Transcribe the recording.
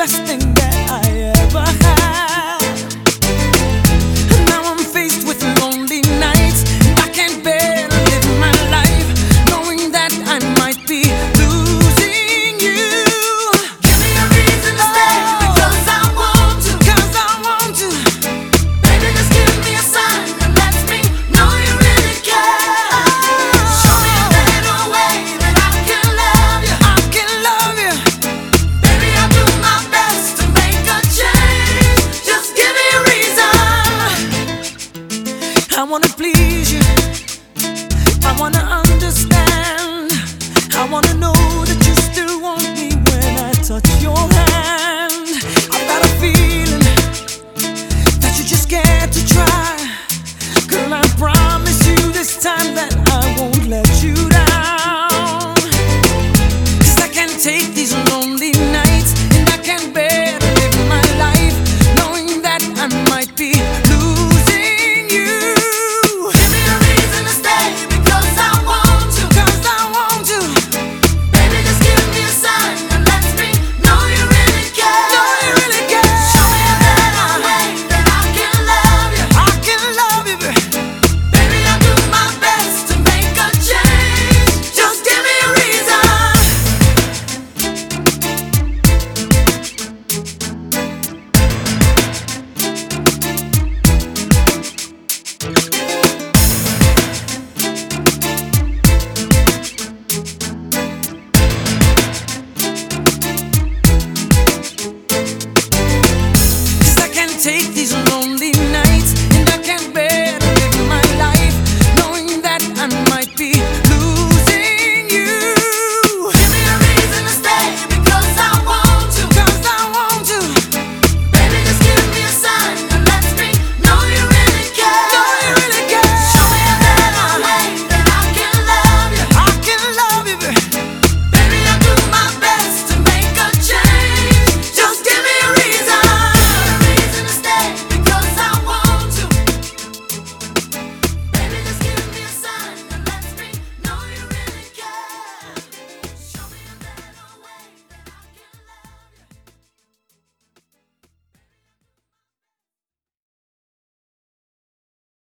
best thing I wanna please you. I wanna understand. I wanna know.